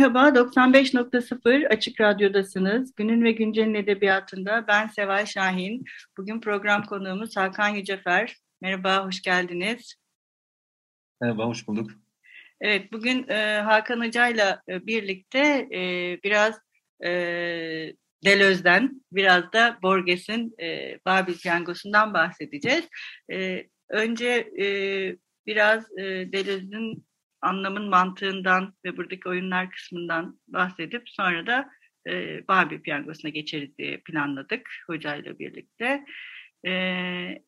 Merhaba, 95.0 Açık Radyo'dasınız. Günün ve Güncel'in edebiyatında ben Seval Şahin. Bugün program konuğumuz Hakan Yücefer. Merhaba, hoş geldiniz. Merhaba, hoş bulduk. Evet, bugün e, Hakan Hoca'yla e, birlikte e, biraz e, Delöz'den, biraz da Borges'in e, Babil Piyangosu'ndan bahsedeceğiz. E, önce e, biraz e, Delöz'ün anlamın mantığından ve buradaki oyunlar kısmından bahsedip sonra da e, Babil Piyangosu'na geçeriz diye planladık hocayla birlikte. E,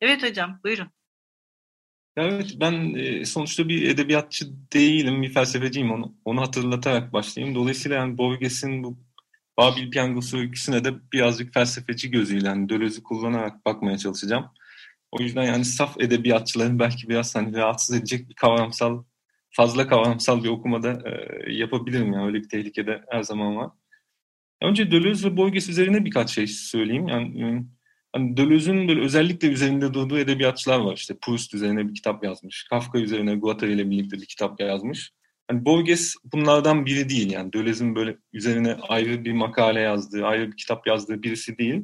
evet hocam, buyurun. Evet, ben e, sonuçta bir edebiyatçı değilim, bir felsefeciyim. Onu, onu hatırlatarak başlayayım. Dolayısıyla yani Borges'in bu Babil Piyangosu öyküsüne de birazcık felsefeci gözüyle, yani Döloz'u kullanarak bakmaya çalışacağım. O yüzden yani saf edebiyatçıların belki biraz hani rahatsız edecek bir kavramsal, fazla kavramsal bir okumada e, yapabilirim. Yani öyle bir tehlike de her zaman var. Önce Deleuze ve Borges üzerine birkaç şey söyleyeyim. Yani hani Deleuze'ün böyle özellikle üzerinde durduğu edebiyatçılar var. İşte Proust üzerine bir kitap yazmış. Kafka üzerine Guattari ile birlikte bir kitap yazmış. Hani Borges bunlardan biri değil yani. Deleuze'ün böyle üzerine ayrı bir makale yazdığı, ayrı bir kitap yazdığı birisi değil.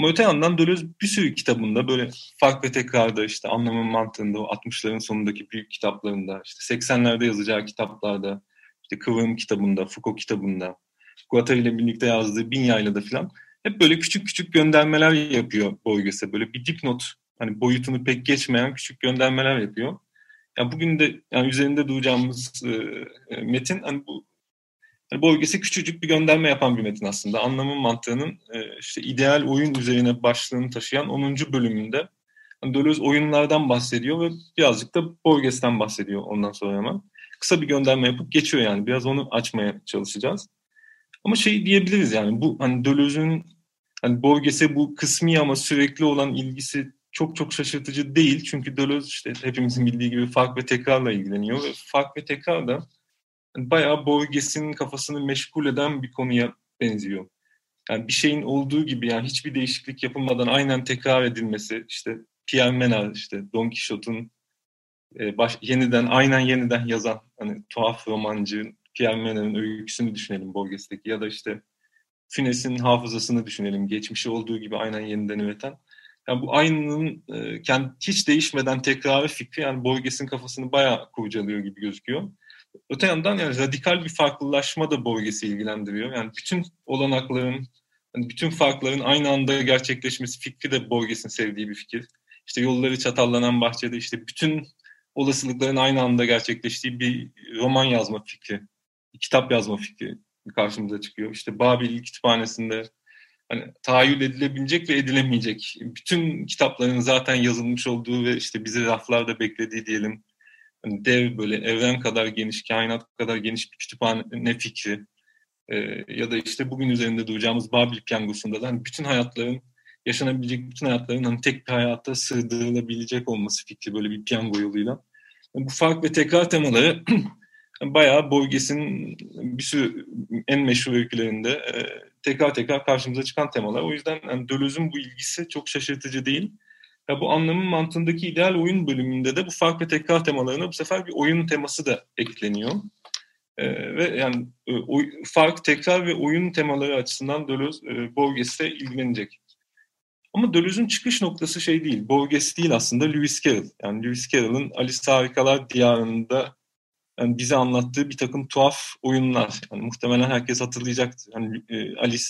Ama öte yandan Deleuze bir sürü kitabında böyle fark ve tekrarda işte anlamın mantığında o 60'ların sonundaki büyük kitaplarında işte 80'lerde yazacağı kitaplarda işte Kıvrım kitabında, Foucault kitabında Guattari ile birlikte yazdığı Bin Yayla'da falan hep böyle küçük küçük göndermeler yapıyor Borges'e. Böyle bir dipnot, hani boyutunu pek geçmeyen küçük göndermeler yapıyor. Yani bugün de yani üzerinde duyacağımız e, e, metin hani bu yani Borges'e küçücük bir gönderme yapan bir metin aslında. Anlamın mantığının e, işte ideal oyun üzerine başlığını taşıyan 10. bölümünde hani Deleuze oyunlardan bahsediyor ve birazcık da Borges'ten bahsediyor ondan sonra hemen. Kısa bir gönderme yapıp geçiyor yani. Biraz onu açmaya çalışacağız. Ama şey diyebiliriz yani bu hani Deleuze'ün hani Borges'e bu kısmi ama sürekli olan ilgisi çok çok şaşırtıcı değil. Çünkü Deleuze işte hepimizin bildiği gibi fark ve tekrarla ilgileniyor ve fark ve tekrar da yani bayağı Borges'in kafasını meşgul eden bir konuya benziyor. Yani bir şeyin olduğu gibi yani hiçbir değişiklik yapılmadan aynen tekrar edilmesi işte Pierre Menard işte Don Quixote'un e, baş, yeniden aynen yeniden yazan hani tuhaf romancı Pierre Menard'ın öyküsünü düşünelim Borges'teki ya da işte Fines'in hafızasını düşünelim. Geçmişi olduğu gibi aynen yeniden üreten. Yani bu aynının e, kendi, hiç değişmeden tekrarı fikri yani Borges'in kafasını bayağı kurcalıyor gibi gözüküyor. Öte yandan yani radikal bir farklılaşma da Borges'i ilgilendiriyor. Yani bütün olanakların, yani bütün farkların aynı anda gerçekleşmesi fikri de Borges'in sevdiği bir fikir. İşte yolları çatallanan bahçede işte bütün olasılıkların aynı anda gerçekleştiği bir roman yazma fikri, kitap yazma fikri karşımıza çıkıyor. İşte Babil kütüphanesinde hani tahayyül edilebilecek ve edilemeyecek bütün kitapların zaten yazılmış olduğu ve işte bizi raflarda beklediği diyelim hani dev böyle evren kadar geniş, kainat kadar geniş bir kütüphane fikri ee, ya da işte bugün üzerinde duracağımız Babil piyangosunda da hani bütün hayatların yaşanabilecek bütün hayatların hani tek bir hayata sığdırılabilecek olması fikri böyle bir piyango yoluyla. Yani bu fark ve tekrar temaları bayağı Borges'in bir sürü en meşhur öykülerinde e, tekrar tekrar karşımıza çıkan temalar. O yüzden yani Deleuze'ün bu ilgisi çok şaşırtıcı değil. Ya bu anlamın mantığındaki ideal oyun bölümünde de bu fark ve tekrar temalarına bu sefer bir oyun teması da ekleniyor. E, ve yani e, o, fark, tekrar ve oyun temaları açısından Deleuze e, Borges'le ilgilenecek. Ama Deleuze'ün çıkış noktası şey değil, Borges değil aslında Lewis Carroll. Yani Lewis Carroll'ın Alice Harikalar Diyarı'nda yani bize anlattığı bir takım tuhaf oyunlar. Yani muhtemelen herkes hatırlayacaktır. Yani e, Alice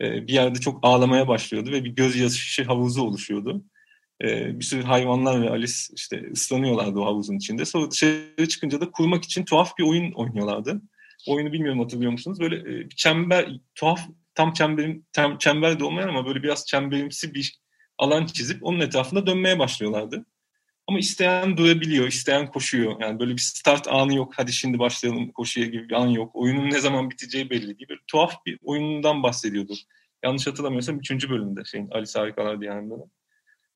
e, bir yerde çok ağlamaya başlıyordu ve bir gözyaşı havuzu oluşuyordu. E, bir sürü hayvanlar ve Alice işte ıslanıyorlardı o havuzun içinde. Sonra dışarı çıkınca da kurmak için tuhaf bir oyun oynuyorlardı. Oyunu bilmiyorum hatırlıyor musunuz? Böyle e, çember, tuhaf tam çemberim, tam çember de olmayan ama böyle biraz çemberimsi bir alan çizip onun etrafında dönmeye başlıyorlardı. Ama isteyen durabiliyor, isteyen koşuyor. Yani böyle bir start anı yok. Hadi şimdi başlayalım koşuya gibi bir an yok. Oyunun ne zaman biteceği belli değil. Böyle tuhaf bir oyundan bahsediyordu. Yanlış hatırlamıyorsam üçüncü bölümde şeyin Alice Harikalar Diyarı'nda da.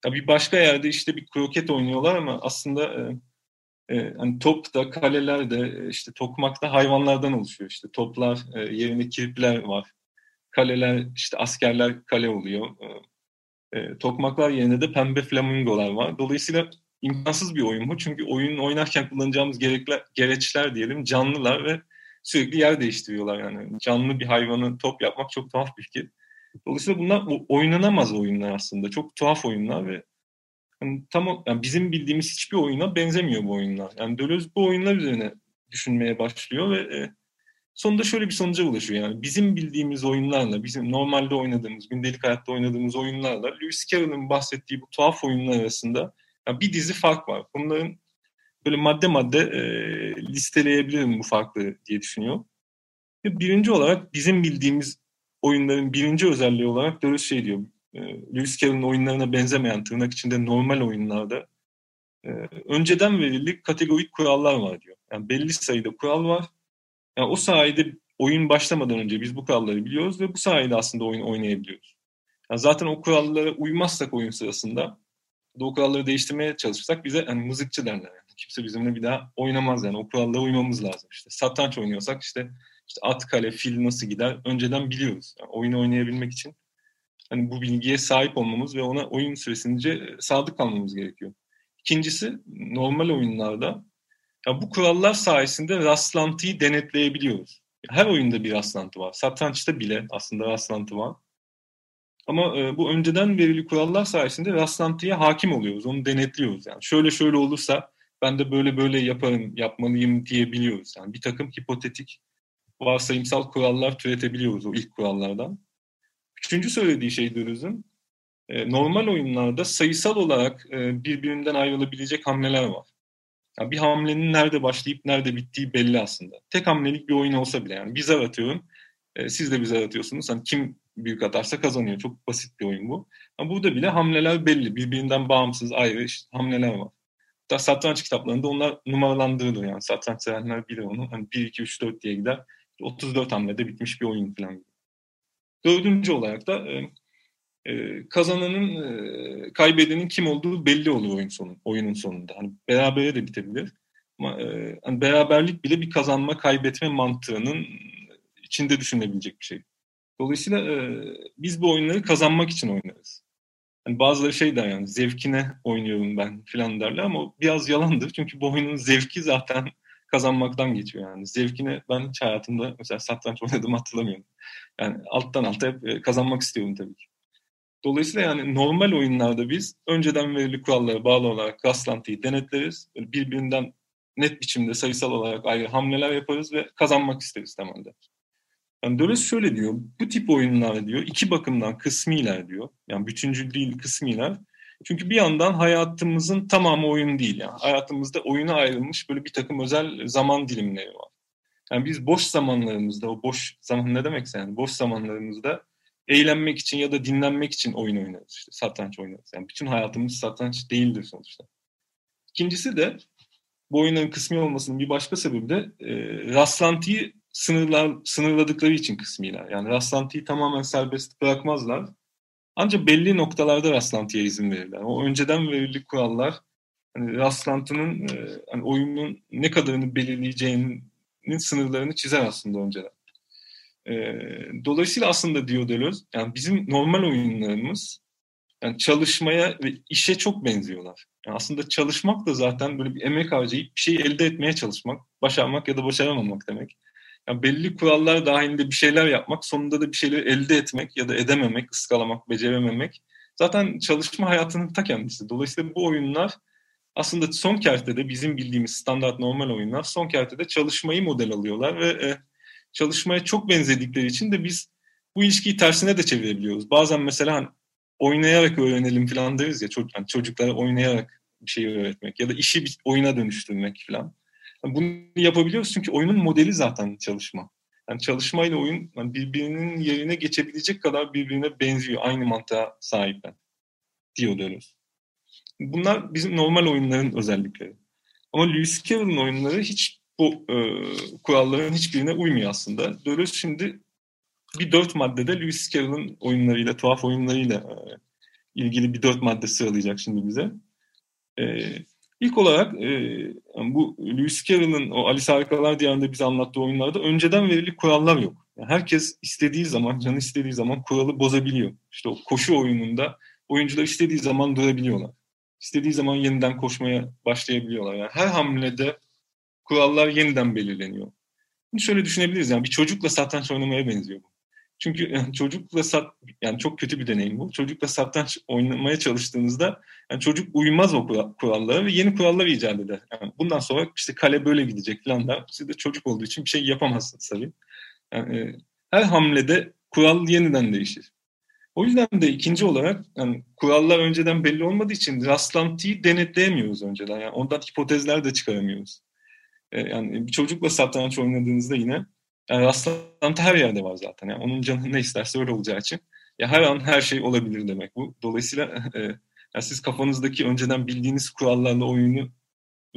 Ya bir başka yerde işte bir kroket oynuyorlar ama aslında e, e, hani top da kaleler de e, işte tokmak da hayvanlardan oluşuyor. İşte toplar e, yerine kirpiler var. Kaleler işte askerler kale oluyor. E, e, tokmaklar yerine de pembe flamingolar var. Dolayısıyla imkansız bir oyun bu. Çünkü oyun oynarken kullanacağımız gerekler, gereçler diyelim canlılar ve sürekli yer değiştiriyorlar. Yani canlı bir hayvanı top yapmak çok tuhaf bir fikir. Dolayısıyla bunlar oynanamaz oyunlar aslında. Çok tuhaf oyunlar ve yani tam yani bizim bildiğimiz hiçbir oyuna benzemiyor bu oyunlar. Yani Deleuze bu oyunlar üzerine düşünmeye başlıyor ve e, sonunda şöyle bir sonuca ulaşıyor. Yani bizim bildiğimiz oyunlarla, bizim normalde oynadığımız, gündelik hayatta oynadığımız oyunlarla Lewis Carroll'ın bahsettiği bu tuhaf oyunlar arasında yani bir dizi fark var. Bunların böyle madde madde e, listeleyebilirim bu farkları diye düşünüyor. Birinci olarak bizim bildiğimiz oyunların birinci özelliği olarak Deleuze şey diyor. E, Lewis Carroll'ın oyunlarına benzemeyen tırnak içinde normal oyunlarda e, önceden verili kategorik kurallar var diyor. Yani belli sayıda kural var. Yani o sayede oyun başlamadan önce biz bu kuralları biliyoruz ve bu sayede aslında oyun oynayabiliyoruz. Yani zaten o kurallara uymazsak oyun sırasında o kuralları değiştirmeye çalışırsak bize hani mızıkçı derler. Yani. Kimse bizimle bir daha oynamaz yani. O kurallara uymamız lazım. İşte satranç oynuyorsak işte, işte at, kale, fil nasıl gider önceden biliyoruz. Yani oyunu oynayabilmek için hani bu bilgiye sahip olmamız ve ona oyun süresince sadık kalmamız gerekiyor. İkincisi normal oyunlarda ya bu kurallar sayesinde rastlantıyı denetleyebiliyoruz. Her oyunda bir rastlantı var. Satrançta bile aslında rastlantı var. Ama e, bu önceden verili kurallar sayesinde rastlantıya hakim oluyoruz. Onu denetliyoruz. Yani şöyle şöyle olursa ben de böyle böyle yaparım, yapmalıyım diyebiliyoruz. Yani bir takım hipotetik varsayımsal kurallar türetebiliyoruz o ilk kurallardan. Üçüncü söylediği şey Dürüz'ün e, normal oyunlarda sayısal olarak e, birbirinden ayrılabilecek hamleler var. Yani bir hamlenin nerede başlayıp nerede bittiği belli aslında. Tek hamlelik bir oyun olsa bile yani bir zar atıyorum, e, siz de bir zar atıyorsunuz. Hani kim büyük atarsa kazanıyor. Çok basit bir oyun bu. Ama burada bile hamleler belli. Birbirinden bağımsız ayrı işte hamleler var. Hatta satranç kitaplarında onlar numaralandırılır yani. Satranç sevenler bilir onu. Hani 1, 2, 3, 4 diye gider. 34 hamlede bitmiş bir oyun falan. Dördüncü olarak da e, e, kazananın, e, kaybedenin kim olduğu belli olur oyun sonu, oyunun sonunda. Hani berabere de bitebilir. Ama e, hani beraberlik bile bir kazanma, kaybetme mantığının içinde düşünebilecek bir şey. Dolayısıyla e, biz bu oyunları kazanmak için oynarız. Yani bazıları şey der yani zevkine oynuyorum ben filan derler ama biraz yalandır. Çünkü bu oyunun zevki zaten kazanmaktan geçiyor yani. Zevkine ben hiç hayatımda mesela satranç oynadığımı hatırlamıyorum. Yani alttan alta hep e, kazanmak istiyorum tabii ki. Dolayısıyla yani normal oyunlarda biz önceden verili kurallara bağlı olarak rastlantıyı denetleriz. Birbirinden net biçimde sayısal olarak ayrı hamleler yaparız ve kazanmak isteriz temelde. Yani Deleuze şöyle diyor, bu tip oyunlar diyor iki bakımdan kısmiler diyor. Yani bütüncül değil kısmiler. Çünkü bir yandan hayatımızın tamamı oyun değil. Yani hayatımızda oyuna ayrılmış böyle bir takım özel zaman dilimleri var. Yani biz boş zamanlarımızda, o boş zaman ne demekse yani boş zamanlarımızda eğlenmek için ya da dinlenmek için oyun oynarız. İşte satranç oynarız. Yani bütün hayatımız satranç değildir sonuçta. İkincisi de bu oyunların kısmi olmasının bir başka sebebi de e, rastlantıyı sınırlar, sınırladıkları için kısmiler. Yani rastlantıyı tamamen serbest bırakmazlar. Ancak belli noktalarda rastlantıya izin verirler. O önceden verili kurallar hani rastlantının e, hani oyunun ne kadarını belirleyeceğinin sınırlarını çizer aslında önceden. E, dolayısıyla aslında diyor yani bizim normal oyunlarımız yani çalışmaya ve işe çok benziyorlar. Yani aslında çalışmak da zaten böyle bir emek harcayıp bir şeyi elde etmeye çalışmak, başarmak ya da başaramamak demek yani belli kurallar dahilinde bir şeyler yapmak, sonunda da bir şeyleri elde etmek ya da edememek, ıskalamak, becerememek zaten çalışma hayatının ta kendisi. Dolayısıyla bu oyunlar aslında son kertede bizim bildiğimiz standart normal oyunlar son kertede çalışmayı model alıyorlar ve e, çalışmaya çok benzedikleri için de biz bu ilişkiyi tersine de çevirebiliyoruz. Bazen mesela hani oynayarak öğrenelim falan deriz ya çocuk, yani çocuklara oynayarak bir şey öğretmek ya da işi bir oyuna dönüştürmek falan. Bunu yapabiliyoruz çünkü oyunun modeli zaten çalışma. Yani çalışma ile oyun yani birbirinin yerine geçebilecek kadar birbirine benziyor. Aynı mantığa sahipler. diyor Deleuze. Bunlar bizim normal oyunların özellikleri. Ama Lewis Carroll'ın oyunları hiç bu e, kuralların hiçbirine uymuyor aslında. Deleuze şimdi bir dört maddede Lewis Carroll'ın oyunlarıyla, tuhaf oyunlarıyla e, ilgili bir dört madde sıralayacak şimdi bize. E, ilk olarak e, bu Lewis Carroll'ın o Alice Harikalar Diyarı'nda bize anlattığı oyunlarda önceden verili kurallar yok. Yani herkes istediği zaman, canı istediği zaman kuralı bozabiliyor. İşte o koşu oyununda oyuncular istediği zaman durabiliyorlar. İstediği zaman yeniden koşmaya başlayabiliyorlar. Yani her hamlede kurallar yeniden belirleniyor. Bunu şöyle düşünebiliriz yani bir çocukla satranç oynamaya benziyor bu. Çünkü yani çocukla sat yani çok kötü bir deneyim bu. Çocukla satranç oynamaya çalıştığınızda yani çocuk uymaz o kurallara ve yeni kurallar icat eder. Yani bundan sonra işte kale böyle gidecek falan da siz de çocuk olduğu için bir şey yapamazsınız tabii. Yani, e, her hamlede kural yeniden değişir. O yüzden de ikinci olarak yani kurallar önceden belli olmadığı için rastlantıyı denetleyemiyoruz önceden. Yani ondan hipotezler de çıkaramıyoruz. E, yani bir çocukla satranç oynadığınızda yine yani rastlantı her yerde var zaten. Yani onun canı ne isterse öyle olacağı için. Ya her an her şey olabilir demek bu. Dolayısıyla e, yani siz kafanızdaki önceden bildiğiniz kurallarla oyunu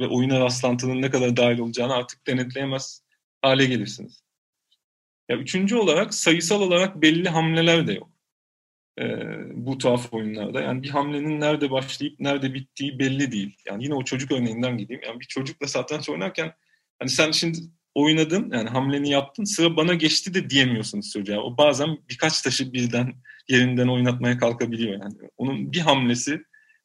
ve oyuna rastlantının ne kadar dahil olacağını artık denetleyemez hale gelirsiniz. Ya üçüncü olarak sayısal olarak belli hamleler de yok. Ee, bu tuhaf oyunlarda. Yani bir hamlenin nerede başlayıp nerede bittiği belli değil. Yani yine o çocuk örneğinden gideyim. Yani bir çocukla satranç oynarken hani sen şimdi oynadın yani hamleni yaptın sıra bana geçti de diyemiyorsunuz çocuğa. O bazen birkaç taşı birden yerinden oynatmaya kalkabiliyor yani. Onun bir hamlesi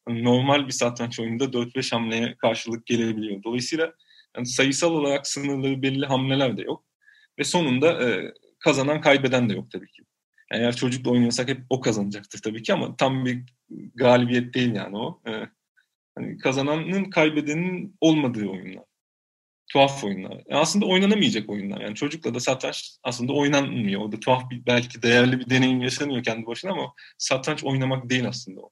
normal bir satranç oyununda 4-5 hamleye karşılık gelebiliyor. Dolayısıyla yani sayısal olarak sınırları belli hamleler de yok. Ve sonunda e, kazanan kaybeden de yok tabii ki. Yani eğer çocukla oynuyorsak hep o kazanacaktır tabii ki ama tam bir galibiyet değil yani o. E, hani kazananın kaybedenin olmadığı oyunlar tuhaf oyunlar. Yani aslında oynanamayacak oyunlar. Yani çocukla da satranç aslında oynanmıyor. O da tuhaf bir belki değerli bir deneyim yaşanıyor kendi başına ama satranç oynamak değil aslında o.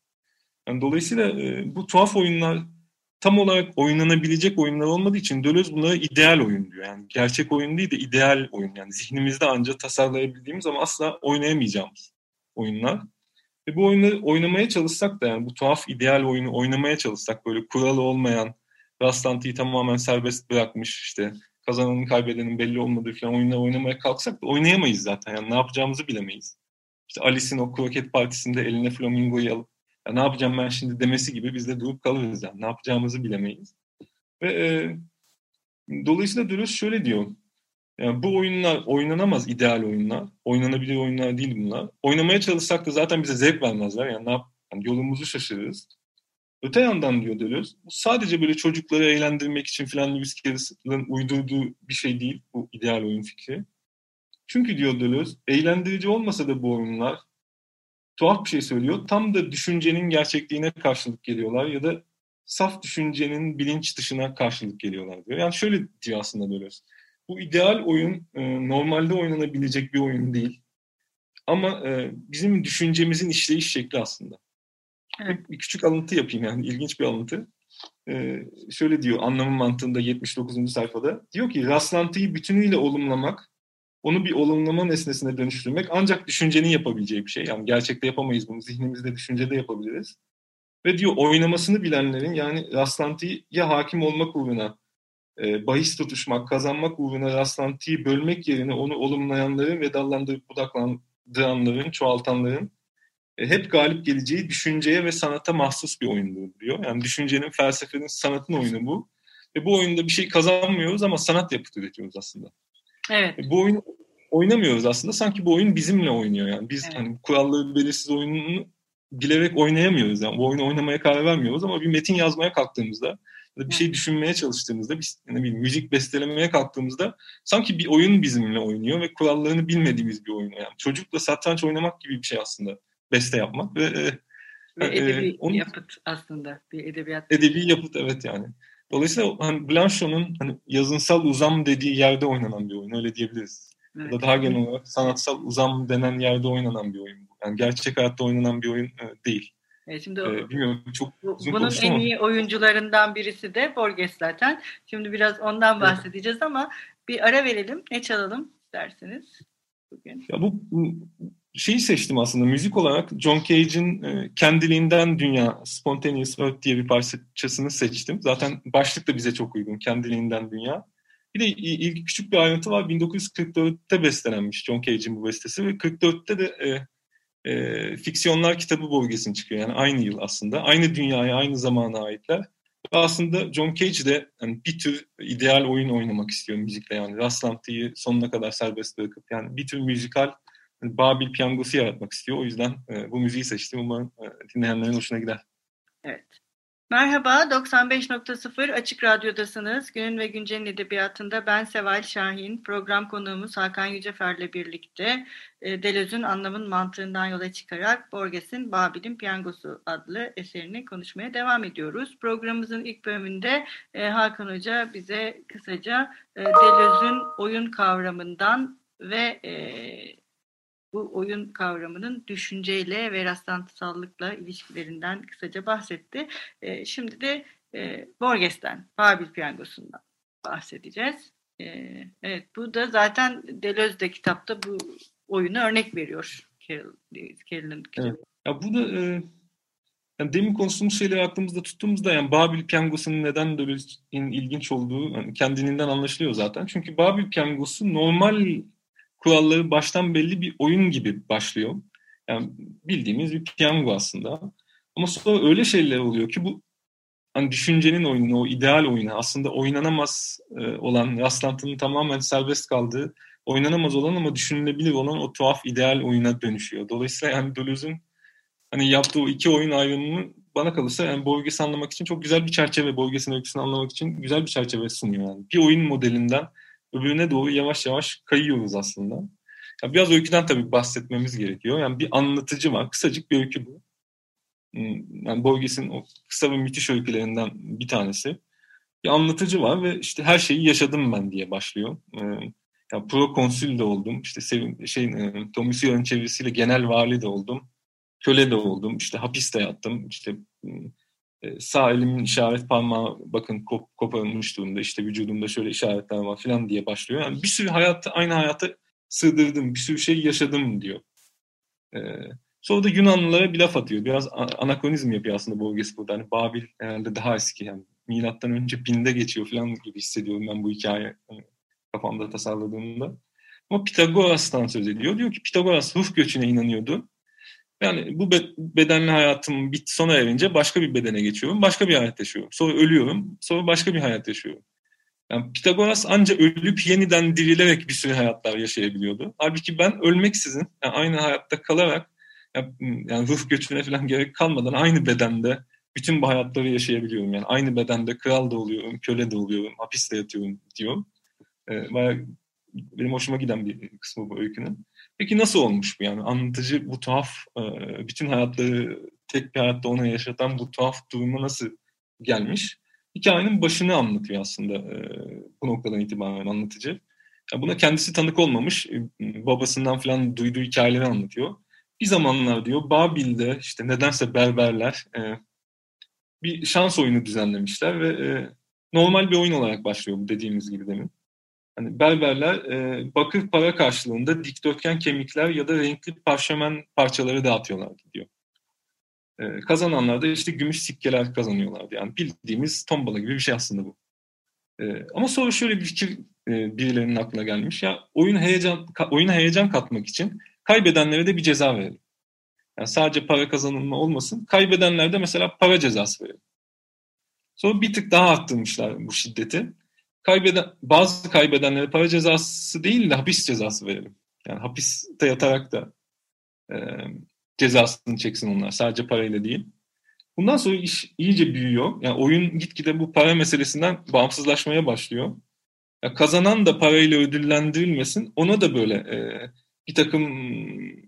Yani dolayısıyla e, bu tuhaf oyunlar tam olarak oynanabilecek oyunlar olmadığı için Deleuze bunlara ideal oyun diyor. Yani gerçek oyun değil de ideal oyun. Yani zihnimizde ancak tasarlayabildiğimiz ama asla oynayamayacağımız oyunlar. Ve bu oyunu oynamaya çalışsak da yani bu tuhaf ideal oyunu oynamaya çalışsak böyle kuralı olmayan, rastlantıyı tamamen serbest bırakmış işte kazananın kaybedenin belli olmadığı falan oyunlar oynamaya kalksak da oynayamayız zaten. Yani ne yapacağımızı bilemeyiz. İşte Alice'in o kroket partisinde eline flamingoyu alıp ya ne yapacağım ben şimdi demesi gibi biz de durup kalırız yani. Ne yapacağımızı bilemeyiz. Ve e, dolayısıyla Deleuze şöyle diyor. Yani bu oyunlar oynanamaz ideal oyunlar. Oynanabilir oyunlar değil bunlar. Oynamaya çalışsak da zaten bize zevk vermezler. Yani, ne yap yani yolumuzu şaşırırız. Öte yandan diyor Deleuze, bu sadece böyle çocukları eğlendirmek için filan Lewis Carroll'ın uydurduğu bir şey değil bu ideal oyun fikri. Çünkü diyor Deleuze, eğlendirici olmasa da bu oyunlar tuhaf bir şey söylüyor. Tam da düşüncenin gerçekliğine karşılık geliyorlar ya da saf düşüncenin bilinç dışına karşılık geliyorlar diyor. Yani şöyle diyor aslında Deleuze. Bu ideal oyun e, normalde oynanabilecek bir oyun değil. Ama e, bizim düşüncemizin işleyiş şekli aslında. Evet. Bir küçük alıntı yapayım yani ilginç bir alıntı. Ee, şöyle diyor anlamın mantığında 79. sayfada. Diyor ki rastlantıyı bütünüyle olumlamak, onu bir olumlama nesnesine dönüştürmek ancak düşüncenin yapabileceği bir şey. Yani gerçekte yapamayız bunu, zihnimizde düşüncede yapabiliriz. Ve diyor oynamasını bilenlerin yani rastlantıyı hakim olmak uğruna e, bahis tutuşmak, kazanmak uğruna rastlantıyı bölmek yerine onu olumlayanların ve dallandırıp budaklandıranların, çoğaltanların hep galip geleceği düşünceye ve sanata mahsus bir oyundur diyor. Yani düşüncenin, felsefenin, sanatın oyunu bu. Ve bu oyunda bir şey kazanmıyoruz ama sanat yapıt üretiyoruz aslında. Evet. E, bu oyun oynamıyoruz aslında. Sanki bu oyun bizimle oynuyor yani. Biz evet. hani kuralları belirsiz oyununu bilerek oynayamıyoruz. Yani bu oyunu oynamaya karar vermiyoruz ama bir metin yazmaya kalktığımızda ya da bir şey düşünmeye çalıştığımızda, bir, yani bir müzik bestelemeye kalktığımızda sanki bir oyun bizimle oynuyor ve kurallarını bilmediğimiz bir oyun. Yani çocukla satranç oynamak gibi bir şey aslında beste yapmak ve, e, ve e, edebi e, onun, yapıt aslında bir edebiyat. Edebi yapıt evet yani. Dolayısıyla hani Blanchot'un hani yazınsal uzam dediği yerde oynanan bir oyun öyle diyebiliriz. Evet. Ya da daha genel olarak sanatsal uzam denen yerde oynanan bir oyun. Yani gerçek hayatta oynanan bir oyun e, değil. E şimdi ee, bilmiyorum çok bu, bunun en iyi ama. oyuncularından birisi de Borges zaten. Şimdi biraz ondan bahsedeceğiz evet. ama bir ara verelim. Ne çalalım dersiniz bugün? Ya bu, bu şeyi seçtim aslında müzik olarak John Cage'in e, kendiliğinden dünya Spontaneous Earth diye bir parçasını seçtim. Zaten başlık da bize çok uygun kendiliğinden dünya. Bir de ilgi küçük bir ayrıntı var 1944'te bestelenmiş John Cage'in bu bestesi ve 44'te de e, e, Fiksiyonlar kitabı bölgesine çıkıyor. Yani aynı yıl aslında. Aynı dünyaya, aynı zamana aitler. Ve aslında John Cage de yani bir tür ideal oyun oynamak istiyor müzikle yani. Rastlantıyı sonuna kadar serbest bırakıp yani bir tür müzikal Babil piyangosu yaratmak istiyor. O yüzden e, bu müziği seçtim. Umarım e, dinleyenlerin hoşuna gider. Evet. Merhaba, 95.0 Açık Radyo'dasınız. Günün ve Güncel'in edebiyatında ben Seval Şahin, program konuğumuz Hakan Yücefer'le birlikte e, Deleuze'ün anlamın mantığından yola çıkarak Borges'in Babil'in Piyangosu adlı eserini konuşmaya devam ediyoruz. Programımızın ilk bölümünde e, Hakan Hoca bize kısaca e, Deleuze'ün oyun kavramından ve bu oyun kavramının düşünceyle ve rastlantısallıkla ilişkilerinden kısaca bahsetti. E, şimdi de e, Borges'ten, Babil Piyangosu'ndan bahsedeceğiz. E, evet, bu da zaten Deleuze de kitapta bu oyunu örnek veriyor. Carol'ın evet. Ya bu da e, yani demin konuştuğumuz şeyleri aklımızda tuttuğumuzda yani Babil Piyangosu'nun neden Deleuze'in ilginç olduğu yani kendiliğinden anlaşılıyor zaten. Çünkü Babil Piyangosu normal kuralları baştan belli bir oyun gibi başlıyor. Yani bildiğimiz bir piyango aslında. Ama sonra öyle şeyler oluyor ki bu hani düşüncenin oyunu, o ideal oyunu aslında oynanamaz e, olan, rastlantının tamamen serbest kaldığı, oynanamaz olan ama düşünülebilir olan o tuhaf ideal oyuna dönüşüyor. Dolayısıyla yani Deleuze'ün hani yaptığı iki oyun ayrımını bana kalırsa yani Borges'i anlamak için çok güzel bir çerçeve, Borges'in öyküsünü anlamak için güzel bir çerçeve sunuyor. Yani. Bir oyun modelinden öbürüne doğru yavaş yavaş kayıyoruz aslında. Ya biraz öyküden tabii bahsetmemiz gerekiyor. Yani bir anlatıcı var. Kısacık bir öykü bu. Hmm, yani Borges'in o kısa ve müthiş öykülerinden bir tanesi. Bir anlatıcı var ve işte her şeyi yaşadım ben diye başlıyor. Ee, yani pro konsül de oldum. İşte sevim, şey, e, Domisiyo'nun çevresiyle genel vali de oldum. Köle de oldum. İşte hapiste yattım. İşte hmm, sağ elimin işaret parmağı bakın kop, koparılmış durumda işte vücudumda şöyle işaretler var falan diye başlıyor. Yani bir sürü hayatta aynı hayata sığdırdım, bir sürü şey yaşadım diyor. Ee, sonra da Yunanlılara bir laf atıyor. Biraz anakronizm yapıyor aslında Borges burada. Hani Babil herhalde daha eski yani milattan önce binde geçiyor falan gibi hissediyorum ben bu hikaye yani kafamda tasarladığımda. Ama Pitagoras'tan söz ediyor. Diyor ki Pitagoras ruh göçüne inanıyordu. Yani bu bedenli hayatım bit sona erince başka bir bedene geçiyorum, başka bir hayat yaşıyorum. Sonra ölüyorum, sonra başka bir hayat yaşıyorum. Yani Pitagoras ancak ölüp yeniden dirilerek bir sürü hayatlar yaşayabiliyordu. Halbuki ben ölmeksizin, yani aynı hayatta kalarak, yani ruh göçüne falan gerek kalmadan aynı bedende bütün bu hayatları yaşayabiliyorum. Yani aynı bedende kral da oluyorum, köle de oluyorum, hapiste yatıyorum diyor. Ee, bayağı benim hoşuma giden bir kısmı bu öykünün. Peki nasıl olmuş bu yani? Anlatıcı bu tuhaf, e, bütün hayatları tek bir hayatta ona yaşatan bu tuhaf duruma nasıl gelmiş? Hikayenin başını anlatıyor aslında e, bu noktadan itibaren anlatıcı. buna kendisi tanık olmamış, e, babasından falan duyduğu hikayeleri anlatıyor. Bir zamanlar diyor Babil'de işte nedense berberler bir şans oyunu düzenlemişler ve normal bir oyun olarak başlıyor bu dediğimiz gibi demin. Hani berberler e, bakır para karşılığında dikdörtgen kemikler ya da renkli parşömen parçaları dağıtıyorlar diyor. E, kazananlar da işte gümüş sikkeler kazanıyorlardı. Yani bildiğimiz tombala gibi bir şey aslında bu. E, ama sonra şöyle bir fikir e, birilerinin aklına gelmiş. Ya oyun heyecan oyuna heyecan katmak için kaybedenlere de bir ceza verelim. Yani sadece para kazanılma olmasın. Kaybedenlerde mesela para cezası verelim. Sonra bir tık daha arttırmışlar bu şiddeti kaybeden bazı kaybedenlere para cezası değil de hapis cezası verelim. Yani hapiste yatarak da e, cezasını çeksin onlar. Sadece parayla değil. Bundan sonra iş iyice büyüyor. Yani oyun gitgide bu para meselesinden bağımsızlaşmaya başlıyor. Yani kazanan da parayla ödüllendirilmesin. Ona da böyle e, bir takım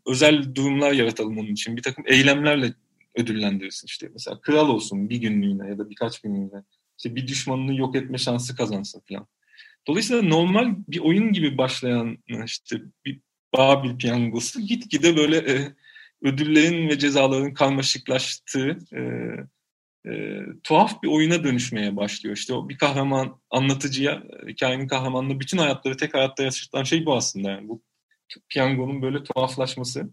özel durumlar yaratalım onun için. Bir takım eylemlerle ödüllendirirsin işte. Mesela kral olsun bir günlüğüne ya da birkaç günlüğüne işte bir düşmanını yok etme şansı kazansın falan. Dolayısıyla normal bir oyun gibi başlayan işte bir Babil piyangosu gitgide böyle e, ödüllerin ve cezaların karmaşıklaştığı e, e, tuhaf bir oyuna dönüşmeye başlıyor. İşte o bir kahraman anlatıcıya, hikayenin kahramanına bütün hayatları tek hayatta yaşatan şey bu aslında. Yani bu piyangonun böyle tuhaflaşması.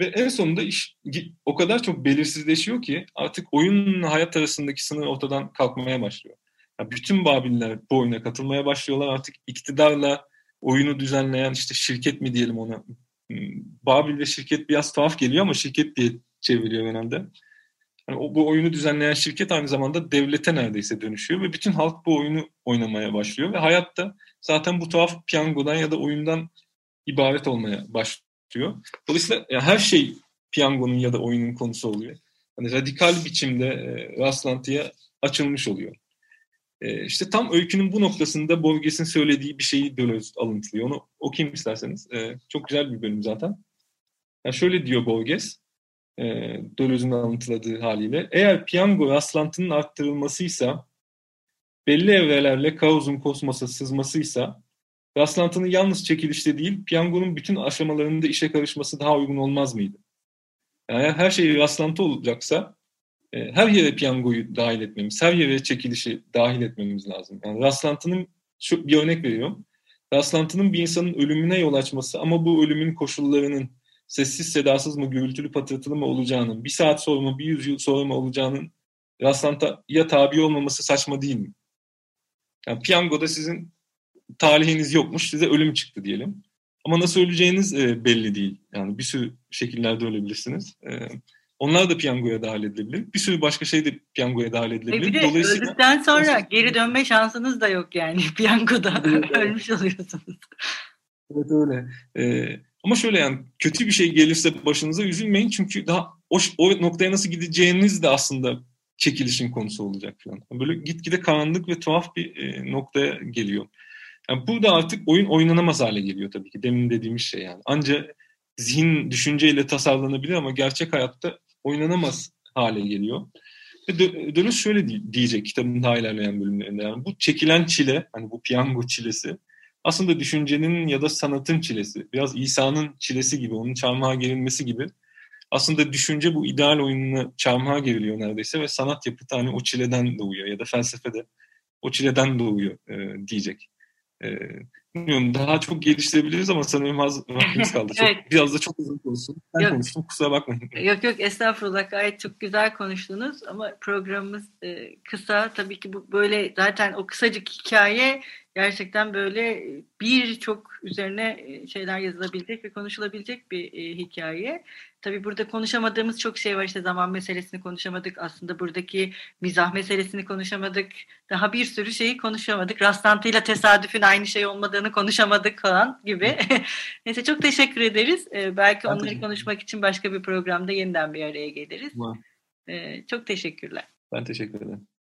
Ve en sonunda iş o kadar çok belirsizleşiyor ki artık oyunla hayat arasındaki sınır ortadan kalkmaya başlıyor. Yani bütün Babiller bu oyuna katılmaya başlıyorlar. Artık iktidarla oyunu düzenleyen işte şirket mi diyelim ona. Hmm, Babil ve şirket biraz tuhaf geliyor ama şirket diye çeviriyor genelde. Yani o, bu oyunu düzenleyen şirket aynı zamanda devlete neredeyse dönüşüyor ve bütün halk bu oyunu oynamaya başlıyor ve hayatta zaten bu tuhaf piyangodan ya da oyundan ibaret olmaya başlıyor. Dolayısıyla yani her şey piyangonun ya da oyunun konusu oluyor. Yani radikal biçimde e, rastlantıya açılmış oluyor. E, işte tam öykünün bu noktasında Borges'in söylediği bir şeyi Deleuze alıntılıyor. Onu okuyayım isterseniz. E, çok güzel bir bölüm zaten. Yani şöyle diyor Borges, e, Deleuze'ün alıntıladığı haliyle. Eğer piyango rastlantının arttırılmasıysa, belli evrelerle kaosun kosmosa sızmasıysa, rastlantının yalnız çekilişte değil, piyangonun bütün aşamalarında işe karışması daha uygun olmaz mıydı? Yani her şey rastlantı olacaksa, e, her yere piyangoyu dahil etmemiz, her yere çekilişi dahil etmemiz lazım. Yani rastlantının, şu bir örnek veriyorum. Rastlantının bir insanın ölümüne yol açması ama bu ölümün koşullarının sessiz sedasız mı, gürültülü patırtılı mı olacağının, bir saat sonra mı, bir yüzyıl sonra mı olacağının rastlantıya tabi olmaması saçma değil mi? Yani piyangoda sizin talihiniz yokmuş, size ölüm çıktı diyelim. Ama nasıl öleceğiniz e, belli değil. Yani bir sürü şekillerde ölebilirsiniz. E, onlar da piyangoya dahil edilebilir. Bir sürü başka şey de piyangoya dahil edilebilir. E bir de Dolayısıyla, öldükten sonra geri dönme şansınız da yok yani piyangoda. Ölmüş oluyorsunuz. Evet öyle. Ee, ama şöyle yani kötü bir şey gelirse başınıza üzülmeyin çünkü daha o, o noktaya nasıl gideceğiniz de aslında çekilişin konusu olacak falan. Böyle gitgide karanlık ve tuhaf bir e, noktaya geliyor. Yani burada artık oyun oynanamaz hale geliyor tabii ki. Demin dediğimiz şey yani. Ancak zihin düşünceyle tasarlanabilir ama gerçek hayatta oynanamaz hale geliyor. Ve Deleuze şöyle diyecek kitabın daha ilerleyen bölümlerinde. Yani bu çekilen çile, hani bu piyango çilesi aslında düşüncenin ya da sanatın çilesi. Biraz İsa'nın çilesi gibi, onun çarmıha gerilmesi gibi. Aslında düşünce bu ideal oyununa çarmıha geriliyor neredeyse ve sanat yapıtı hani o çileden doğuyor ya da felsefe de o çileden doğuyor e, diyecek. E, bilmiyorum daha çok geliştirebiliriz ama sanırım az vaktimiz kaldı. Çok, evet. Biraz da çok uzun konuştum. Ben yok. konuştum kusura bakmayın. Yok yok estağfurullah gayet çok güzel konuştunuz ama programımız e, kısa. Tabii ki bu böyle zaten o kısacık hikaye gerçekten böyle birçok üzerine şeyler yazılabilecek ve konuşulabilecek bir e, hikaye. Tabii burada konuşamadığımız çok şey var. İşte zaman meselesini konuşamadık. Aslında buradaki mizah meselesini konuşamadık. Daha bir sürü şeyi konuşamadık. Rastlantıyla tesadüfün aynı şey olmadığını konuşamadık falan gibi. Neyse çok teşekkür ederiz. Ee, belki ben onları konuşmak için başka bir programda yeniden bir araya geliriz. Ee, çok teşekkürler. Ben teşekkür ederim.